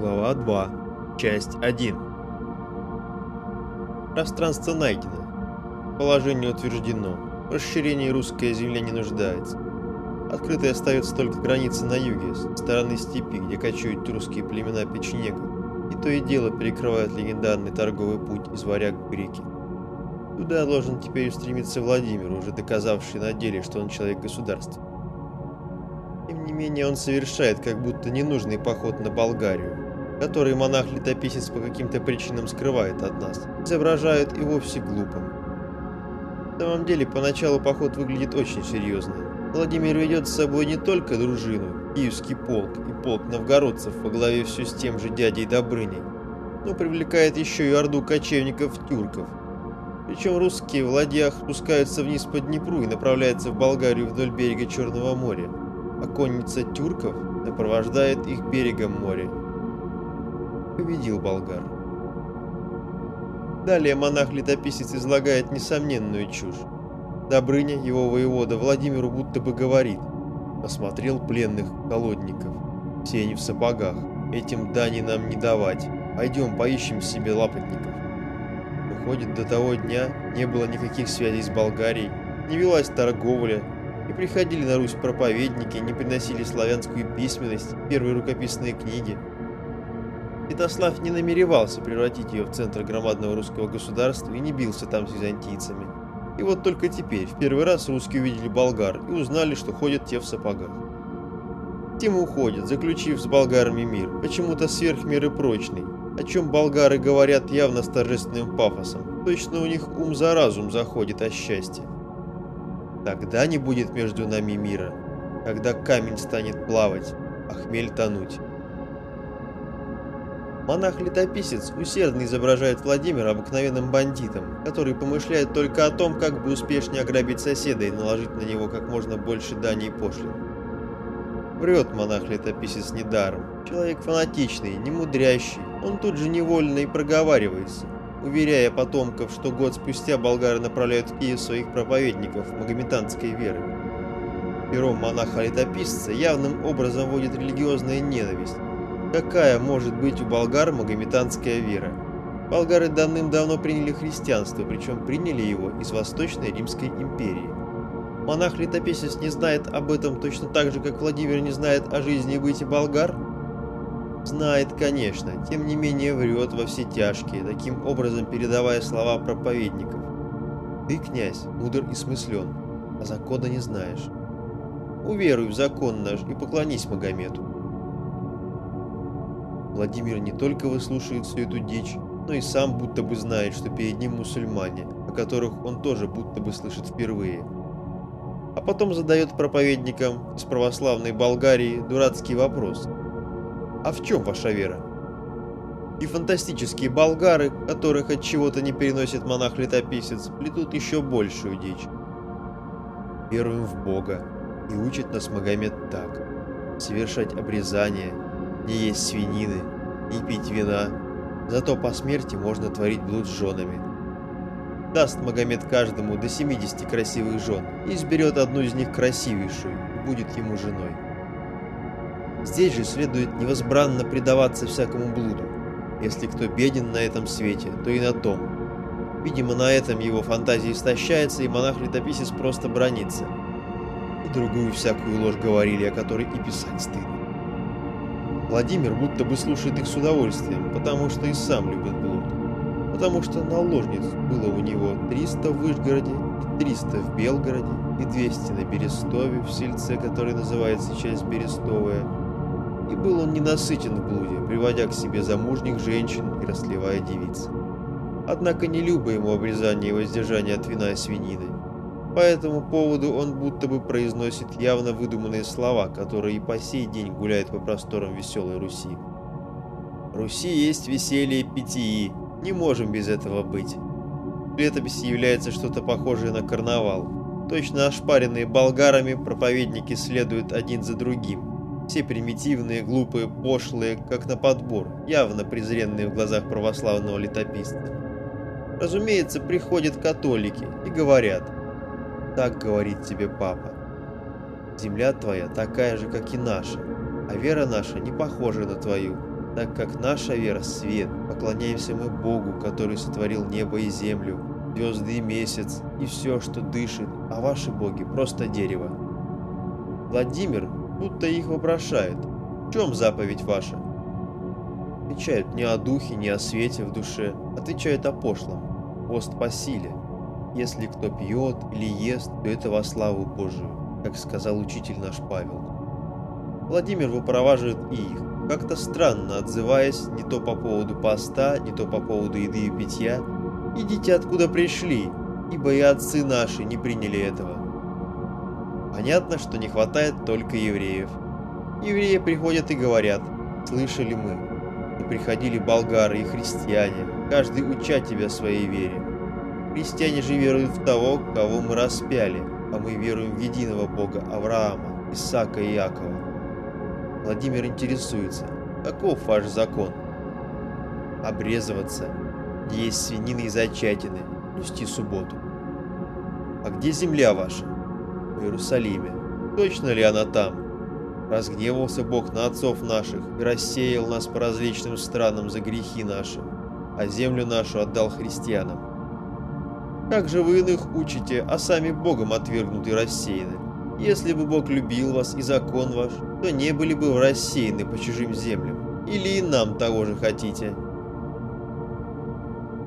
Глава 2. Часть 1. Пространство найдено. Положение утверждено. В расширении русская земля не нуждается. Открытой остается только граница на юге, с стороны степи, где кочуют русские племена печенегов, и то и дело перекрывают легендарный торговый путь из варяг к реке. Туда должен теперь устремиться Владимир, уже доказавший на деле, что он человек государства. Тем не менее, он совершает как будто ненужный поход на Болгарию, который монах-летописец по каким-то причинам скрывает от нас, изображает и вовсе глупым. На самом деле, поначалу поход выглядит очень серьезно. Владимир ведет с собой не только дружину, киевский полк и полк новгородцев во главе все с тем же дядей Добрыней, но привлекает еще и орду кочевников-тюрков. Причем русские в ладьях спускаются вниз по Днепру и направляются в Болгарию вдоль берега Черного моря а конница тюрков сопровождает их берегом моря. Победил болгар. Далее монах-летописец излагает несомненную чушь. Добрыня, его воевода, Владимиру будто бы говорит. Осмотрел пленных колодников. Все они в сапогах. Этим дани нам не давать. Пойдем поищем себе лапотников. Выходит, до того дня не было никаких связей с Болгарией, не велась торговля, и приходили на Русь проповедники, не приносили славянскую письменность, первые рукописные книги. Святослав не намеревался превратить ее в центр громадного русского государства и не бился там с византийцами. И вот только теперь, в первый раз русские увидели болгар и узнали, что ходят те в сапогах. Тем уходят, заключив с болгарами мир, почему-то сверх меры прочный, о чем болгары говорят явно с торжественным пафосом. Точно у них ум за разум заходит о счастье. Тогда не будет между нами мира, когда камень станет плавать, а хмель тонуть. Монах-летописец усердно изображает Владимира обыкновенным бандитом, который помышляет только о том, как бы успешнее ограбить соседа и наложить на него как можно больше дани и пошлин. Врет монах-летописец недаром. Человек фанатичный, немудрящий, он тут же невольно и проговаривается – уверяя потомков, что год спустя болгары направляют в Киев своих проповедников магометанской веры. Пером монаха-летописца явным образом вводит религиозная ненависть. Какая может быть у болгар магометанская вера? Болгары давным-давно приняли христианство, причем приняли его из Восточной Римской империи. Монах-летописец не знает об этом точно так же, как Владимир не знает о жизни и быте болгар? Знает, конечно, тем не менее врет во все тяжкие, таким образом передавая слова проповедников. Ты, князь, мудр и смыслен, а закона не знаешь. Уверуй в закон наш и поклонись Магомету. Владимир не только выслушивает всю эту дичь, но и сам будто бы знает, что перед ним мусульмане, о которых он тоже будто бы слышит впервые. А потом задает проповедникам из православной Болгарии дурацкий вопрос – а в чем ваша вера? И фантастические болгары, которых от чего-то не переносит монах-летописец, плетут еще большую дичь. Веруем в Бога, и учит нас Магомед так. Совершать обрезание, не есть свинины, не пить вина, зато по смерти можно творить блуд с женами. Даст Магомед каждому до 70 красивых жен и изберет одну из них красивейшую будет ему женой. Здесь же следует невозбранно предаваться всякому блуду. Если кто беден на этом свете, то и на том. Видимо, на этом его фантазия истощается, и монах-летописец просто бронится. И другую всякую ложь говорили, о которой и писать стыдно. Владимир будто бы слушает их с удовольствием, потому что и сам любит блуд. Потому что наложниц было у него 300 в Вышгороде, и 300 в Белгороде, и 200 на Берестове, в сельце, которое называется сейчас Берестовое, и был он ненасытен в блуде, приводя к себе замужних женщин и расливая девиц. Однако не любо ему обрезание и воздержание от вина и свинины. По этому поводу он будто бы произносит явно выдуманные слова, которые и по сей день гуляют по просторам веселой Руси. «Руси есть веселье питии, не можем без этого быть». В летописи является что-то похожее на карнавал. Точно ошпаренные болгарами проповедники следуют один за другим, все примитивные, глупые, пошлые, как на подбор, явно презренные в глазах православного летописца. Разумеется, приходят католики и говорят, так говорит тебе папа. Земля твоя такая же, как и наша, а вера наша не похожа на твою. так как наша вера – свет, поклоняемся мы Богу, который сотворил небо и землю, звезды и месяц, и все, что дышит, а ваши боги – просто дерево. Владимир будто их вопрошает. В чем заповедь ваша? Отвечают не о духе, не о свете в душе, отвечают о пошлом. Пост по силе. Если кто пьет или ест, то это во славу Божию, как сказал учитель наш Павел. Владимир выпроваживает и их, как-то странно отзываясь не то по поводу поста, не то по поводу еды и питья. «Идите, откуда пришли, ибо и отцы наши не приняли этого». Понятно, что не хватает только евреев. Евреи приходят и говорят, слышали мы, и приходили болгары и христиане, каждый уча тебя своей вере. Христиане же веруют в того, кого мы распяли, а мы веруем в единого Бога Авраама, Исаака и Иакова. Владимир интересуется, каков ваш закон? Обрезываться, есть свинины и зачатины, нести субботу. А где земля ваша? В Иерусалиме. Точно ли она там? Разгневался Бог на отцов наших и рассеял нас по различным странам за грехи наши, а землю нашу отдал христианам. Как же вы иных учите, а сами Богом отвергнуты и рассеяны? Если бы Бог любил вас и закон ваш, то не были бы рассеяны по чужим землям. Или и нам того же хотите.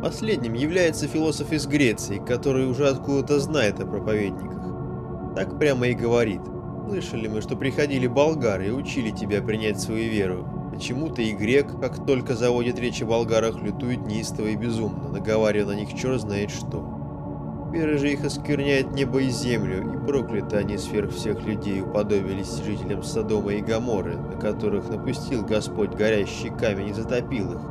Последним является философ из Греции, который уже откуда-то знает о проповедниках. Так прямо и говорит. Слышали мы, что приходили болгары и учили тебя принять свою веру. Почему-то и грек, как только заводит речь о болгарах, лютует неистово и безумно, наговаривая на них черт знает что. Вера же их оскверняет небо и землю, и прокляты они сверх всех людей уподобились жителям Содома и Гоморры, на которых напустил Господь горящий камень и затопил их.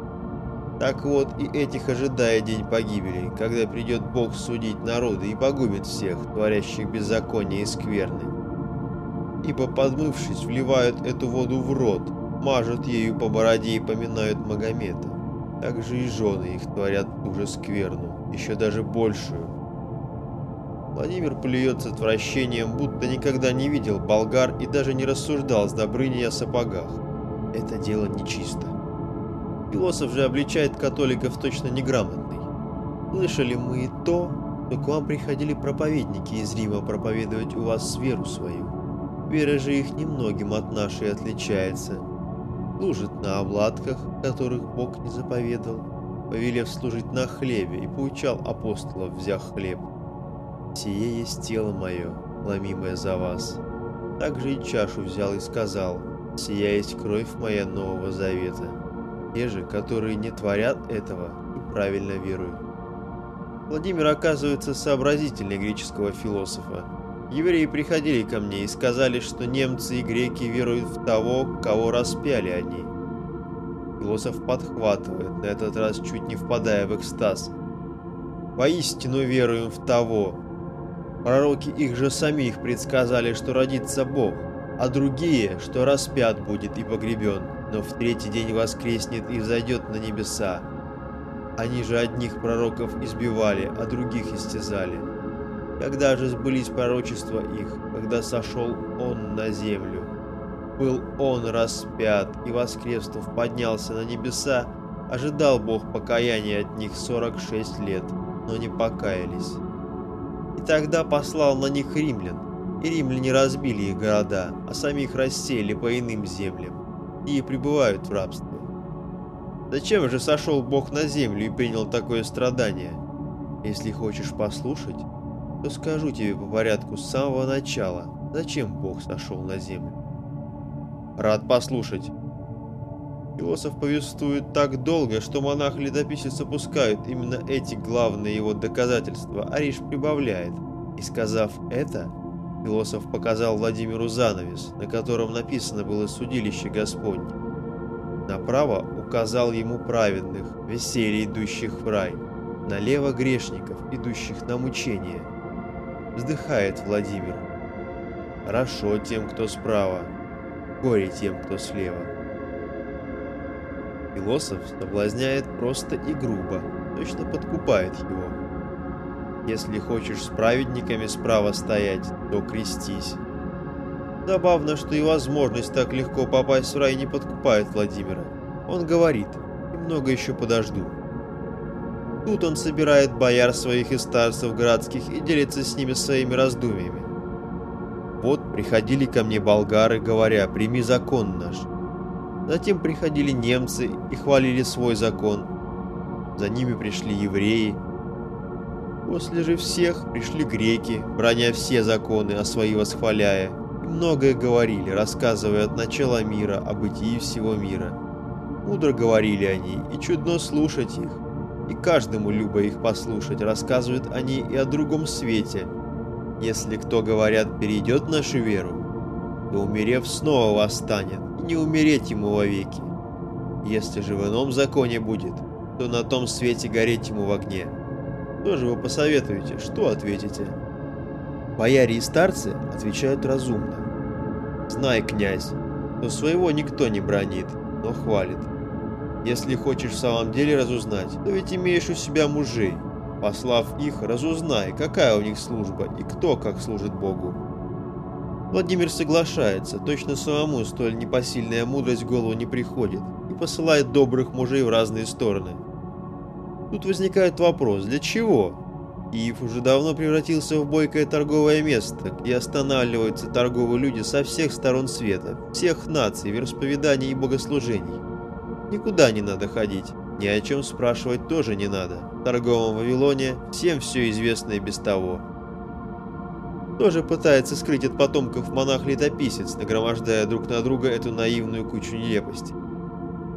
Так вот, и этих ожидает день погибели, когда придет Бог судить народы и погубит всех, творящих беззаконие и скверны. Ибо, подмывшись, вливают эту воду в рот, мажут ею по бороде и поминают Магомета. Так же и жены их творят ту же скверну, еще даже большую. Владимир плюет с отвращением, будто никогда не видел болгар и даже не рассуждал с Добрыней о сапогах. Это дело нечисто. Философ же обличает католиков точно неграмотный. Слышали мы и то, что к вам приходили проповедники из Рима проповедовать у вас веру свою. Вера же их немногим от нашей отличается. Служит на обладках, которых Бог не заповедал, повелев служить на хлебе и поучал апостолов, взяв хлеб. «Сие есть тело мое, ломимое за вас». Также и чашу взял и сказал, «Сия есть кровь моя Нового Завета». Те же, которые не творят этого и правильно веруют. Владимир оказывается сообразительнее греческого философа. Евреи приходили ко мне и сказали, что немцы и греки веруют в того, кого распяли они. Философ подхватывает, на этот раз чуть не впадая в экстаз. «Воистину веруем в того, Пророки их же самих предсказали, что родится Бог, а другие, что распят будет и погребен, но в третий день воскреснет и взойдет на небеса. Они же одних пророков избивали, а других истязали. Когда же сбылись пророчества их, когда сошел Он на землю? Был Он распят и, воскреснув, поднялся на небеса, ожидал Бог покаяния от них 46 лет, но не покаялись. И тогда послал на них римлян, и римляне разбили их города, а самих рассеяли по иным землям, и пребывают в рабстве. Зачем же сошел Бог на землю и принял такое страдание? Если хочешь послушать, то скажу тебе по порядку с самого начала, зачем Бог сошел на землю. Рад послушать. Философ повествует так долго, что монах-летописец опускают именно эти главные его доказательства, а лишь прибавляет. И сказав это, философ показал Владимиру занавес, на котором написано было «Судилище Господне». Направо указал ему праведных, веселье идущих в рай, налево грешников, идущих на мучение. Вздыхает Владимир. Хорошо тем, кто справа, горе тем, кто слева. Философ соблазняет просто и грубо, точно подкупает его. Если хочешь с праведниками справа стоять, то крестись. Забавно, что и возможность так легко попасть в рай не подкупает Владимира. Он говорит, немного еще подожду. Тут он собирает бояр своих и старцев городских и делится с ними своими раздумьями. Вот приходили ко мне болгары, говоря, прими закон наш. Затем приходили немцы и хвалили свой закон. За ними пришли евреи. После же всех пришли греки, броня все законы, а свои восхваляя. И многое говорили, рассказывая от начала мира о бытии всего мира. Мудро говорили они, и чудно слушать их и каждому любо их послушать, рассказывают они и о другом свете. Если кто, говорят, перейдет нашу веру, то, умерев, снова восстанет, не умереть ему вовеки. Если же в ином законе будет, то на том свете гореть ему в огне. Что же вы посоветуете, что ответите? Бояре и старцы отвечают разумно. Знай, князь, что своего никто не бронит, но хвалит. Если хочешь в самом деле разузнать, то ведь имеешь у себя мужей. Послав их, разузнай, какая у них служба и кто как служит Богу. Владимир соглашается, точно самому столь непосильная мудрость в голову не приходит, и посылает добрых мужей в разные стороны. Тут возникает вопрос, для чего? Киев уже давно превратился в бойкое торговое место, где останавливаются торговые люди со всех сторон света, всех наций, вероисповеданий и богослужений. Никуда не надо ходить, ни о чем спрашивать тоже не надо. В торговом Вавилоне всем все известно и без того. Тоже пытается скрыть от потомков монах-летописец, нагромождая друг на друга эту наивную кучу нелепости.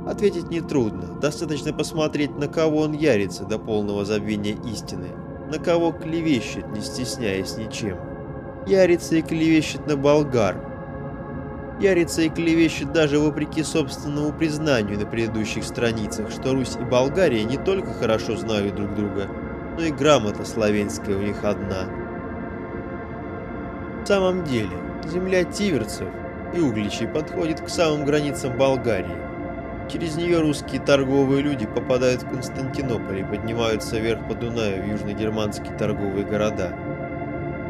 Ответить нетрудно, достаточно посмотреть, на кого он ярится до полного забвения истины, на кого клевещет, не стесняясь ничем. Ярится и клевещет на болгар, Ярица и клевещет даже вопреки собственному признанию на предыдущих страницах, что Русь и Болгария не только хорошо знают друг друга, но и грамота славянская у них одна. В самом деле, земля тиверцев и угличей подходит к самым границам Болгарии. Через нее русские торговые люди попадают в Константинополь и поднимаются вверх по Дунаю в южногерманские торговые города.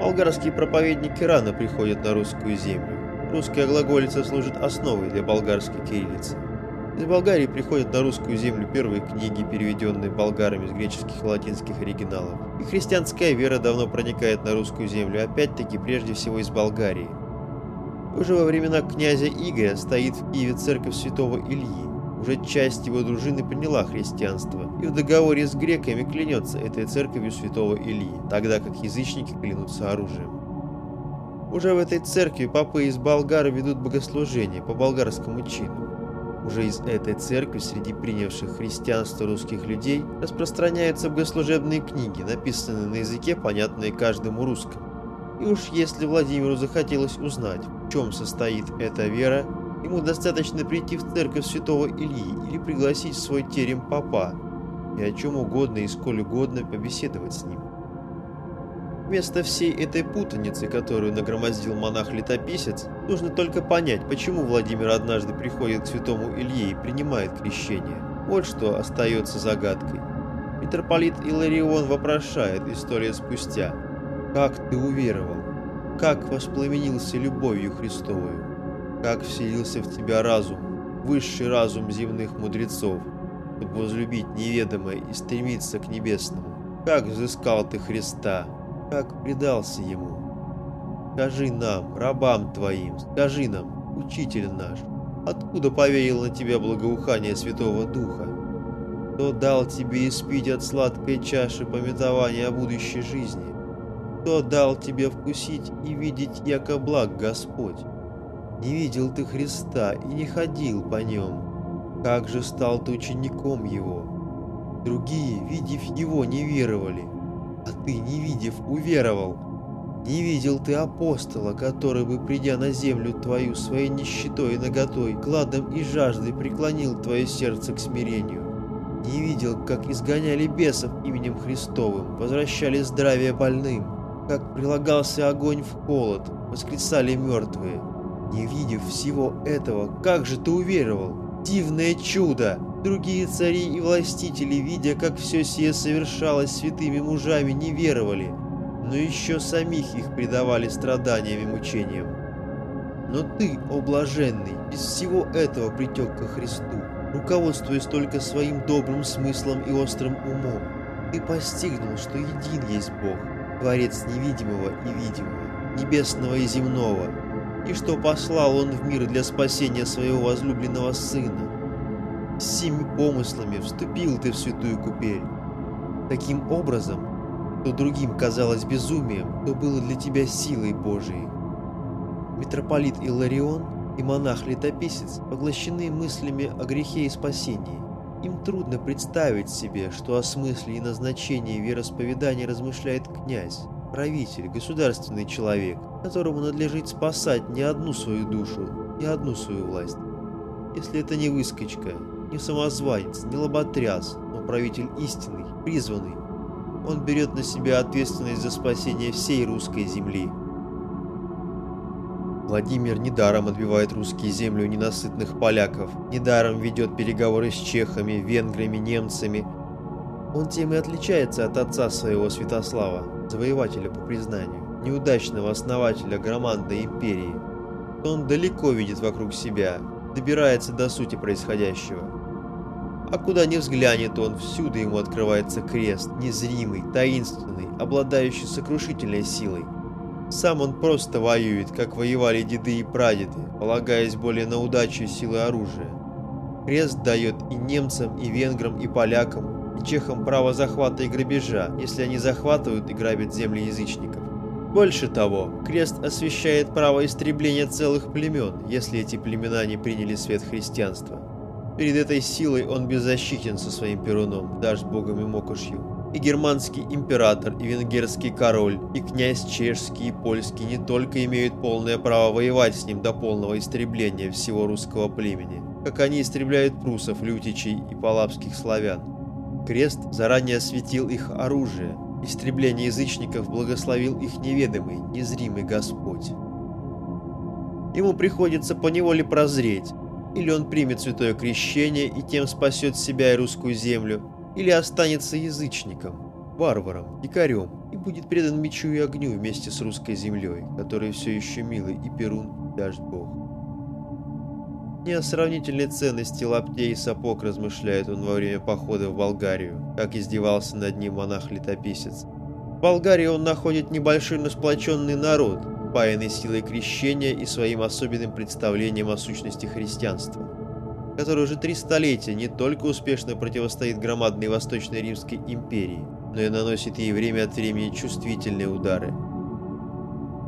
Болгарские проповедники рано приходят на русскую землю. Русская глаголица служит основой для болгарской кириллицы. Из Болгарии приходят на русскую землю первые книги, переведенные болгарами из греческих и латинских оригиналов. И христианская вера давно проникает на русскую землю, опять-таки прежде всего из Болгарии. Уже во времена князя Игоря стоит в Киеве церковь святого Ильи. Уже часть его дружины приняла христианство, и в договоре с греками клянется этой церковью святого Ильи, тогда как язычники клянутся оружием. Уже в этой церкви папы из Болгара ведут богослужение по болгарскому чину. Уже из этой церкви среди принявших христианство русских людей распространяются богослужебные книги, написанные на языке, понятные каждому русскому. И уж если Владимиру захотелось узнать, в чем состоит эта вера, ему достаточно прийти в церковь святого Ильи или пригласить в свой терем папа, и о чем угодно и сколь угодно побеседовать с ним. Вместо всей этой путаницы, которую нагромоздил монах-летописец, нужно только понять, почему Владимир однажды приходит к святому Илье и принимает крещение. Вот что остается загадкой. Митрополит Иларион вопрошает история спустя. «Как ты уверовал? Как воспламенился любовью Христовою? Как вселился в тебя разум, высший разум земных мудрецов, чтобы возлюбить неведомое и стремиться к небесному? Как взыскал ты Христа?» Как предался ему. Скажи нам, рабам твоим, скажи нам, учитель наш, откуда поверил на тебя благоухание Святого Духа? Кто дал тебе испить от сладкой чаши пометования о будущей жизни? Кто дал тебе вкусить и видеть, яко благ Господь? Не видел ты Христа и не ходил по нем. Как же стал ты учеником Его? Другие, видев Его, не веровали, а ты, не видев, уверовал. Не видел ты апостола, который бы, придя на землю твою своей нищетой и наготой, гладом и жаждой преклонил твое сердце к смирению. Не видел, как изгоняли бесов именем Христовым, возвращали здравие больным, как прилагался огонь в холод, воскресали мертвые. Не видев всего этого, как же ты уверовал? Дивное чудо! Другие цари и властители, видя, как все сие совершалось святыми мужами, не веровали, но еще самих их предавали страданиям и мучениям. Но ты, о блаженный, из всего этого притек ко Христу, руководствуясь только своим добрым смыслом и острым умом, ты постигнул, что един есть Бог, Творец невидимого и видимого, небесного и земного, и что послал Он в мир для спасения своего возлюбленного Сына. С семи помыслами вступил ты в святую купель. Таким образом, что другим казалось безумием, то было для тебя силой Божией. Митрополит Иларион и монах-летописец поглощены мыслями о грехе и спасении. Им трудно представить себе, что о смысле и назначении вероисповедания размышляет князь, правитель, государственный человек, которому надлежит спасать не одну свою душу, не одну свою власть. Если это не выскочка, не самозванец, не лоботряс, но правитель истинный, призванный, он берет на себя ответственность за спасение всей русской земли. Владимир недаром отбивает русские земли у ненасытных поляков, недаром ведет переговоры с чехами, венграми, немцами. Он тем и отличается от отца своего Святослава, завоевателя по признанию, неудачного основателя громадной империи. Он далеко видит вокруг себя, добирается до сути происходящего. А куда ни взглянет он, всюду ему открывается крест, незримый, таинственный, обладающий сокрушительной силой. Сам он просто воюет, как воевали деды и прадеды, полагаясь более на удачу и силы оружия. Крест дает и немцам, и венграм, и полякам, и чехам право захвата и грабежа, если они захватывают и грабят земли язычников. Больше того, крест освещает право истребления целых племен, если эти племена не приняли свет христианства. Перед этой силой он беззащитен со своим перуном, даже богом и мокошью и германский император, и венгерский король, и князь чешский и польский не только имеют полное право воевать с ним до полного истребления всего русского племени, как они истребляют прусов, лютичей и палапских славян. Крест заранее осветил их оружие, истребление язычников благословил их неведомый, незримый Господь. Ему приходится поневоле прозреть, или он примет святое крещение и тем спасет себя и русскую землю, или останется язычником, варваром, дикарем и будет предан мечу и огню вместе с русской землей, которой все еще милый и Перун даст Бог. Не о сравнительной ценности лаптей и сапог размышляет он во время похода в Болгарию, как издевался над ним монах-летописец. В Болгарии он находит небольшой, но сплоченный народ, паянный силой крещения и своим особенным представлением о сущности христианства который уже три столетия не только успешно противостоит громадной Восточной Римской империи, но и наносит ей время от времени чувствительные удары.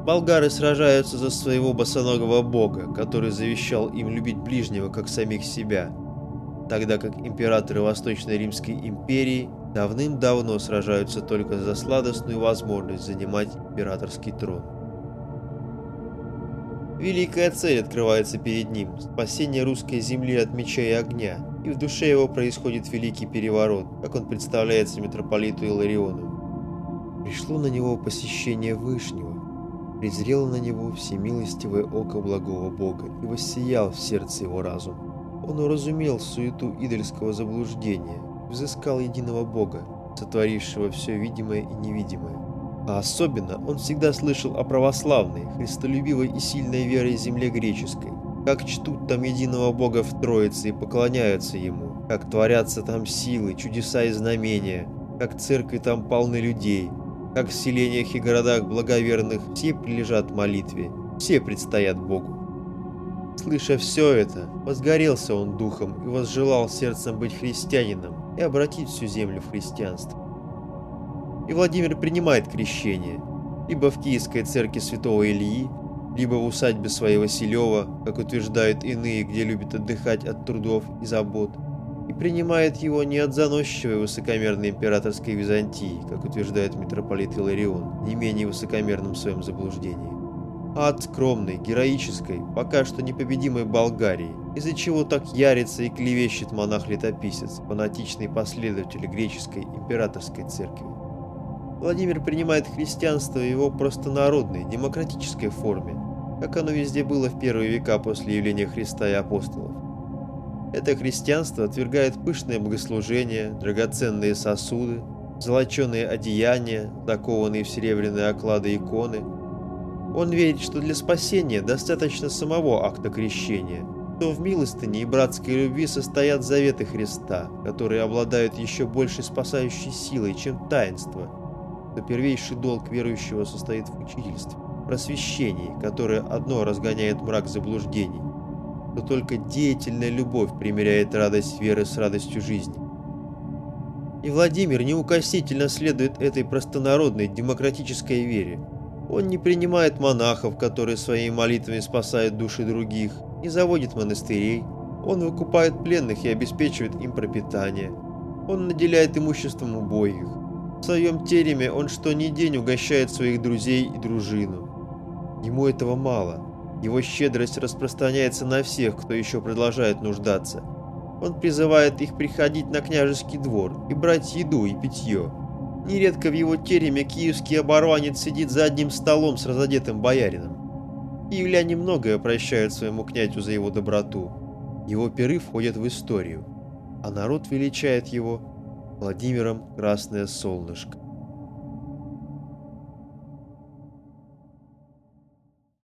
Болгары сражаются за своего босоногого бога, который завещал им любить ближнего, как самих себя, тогда как императоры Восточной Римской империи давным-давно сражаются только за сладостную возможность занимать императорский трон. Великая цель открывается перед ним – спасение русской земли от меча и огня, и в душе его происходит великий переворот, как он представляется митрополиту Илариону. Пришло на него посещение Вышнего, презрело на него всемилостивое око благого Бога и воссиял в сердце его разум. Он уразумел суету идольского заблуждения, взыскал единого Бога, сотворившего все видимое и невидимое. А особенно он всегда слышал о православной, христолюбивой и сильной вере земле греческой, как чтут там единого Бога в Троице и поклоняются Ему, как творятся там силы, чудеса и знамения, как церкви там полны людей, как в селениях и городах благоверных все прилежат молитве, все предстоят Богу. Слыша все это, возгорелся он духом и возжелал сердцем быть христианином и обратить всю землю в христианство и Владимир принимает крещение, либо в Киевской церкви святого Ильи, либо в усадьбе своей Василева, как утверждают иные, где любят отдыхать от трудов и забот, и принимает его не от заносчивой высокомерной императорской Византии, как утверждает митрополит Иларион, не менее высокомерным в своем заблуждении, а от скромной, героической, пока что непобедимой Болгарии, из-за чего так ярится и клевещет монах-летописец, фанатичный последователь греческой императорской церкви. Владимир принимает христианство в его простонародной, демократической форме, как оно везде было в первые века после явления Христа и апостолов. Это христианство отвергает пышное богослужение, драгоценные сосуды, золоченые одеяния, закованные в серебряные оклады иконы. Он верит, что для спасения достаточно самого акта крещения, то в милостыне и братской любви состоят заветы Христа, которые обладают еще большей спасающей силой, чем таинство, то первейший долг верующего состоит в учительстве, просвещении, которое одно разгоняет мрак заблуждений, то только деятельная любовь примиряет радость веры с радостью жизни. И Владимир неукоснительно следует этой простонародной демократической вере. Он не принимает монахов, которые своими молитвами спасают души других, не заводит монастырей, он выкупает пленных и обеспечивает им пропитание. Он наделяет имуществом убогих. В своем тереме он что ни день угощает своих друзей и дружину. Ему этого мало. Его щедрость распространяется на всех, кто еще продолжает нуждаться. Он призывает их приходить на княжеский двор и брать еду и питье. Нередко в его тереме киевский оборванец сидит за одним столом с разодетым боярином. Киевляне многое прощают своему князю за его доброту. Его перы входят в историю, а народ величает его Владимиром Красное Солнышко.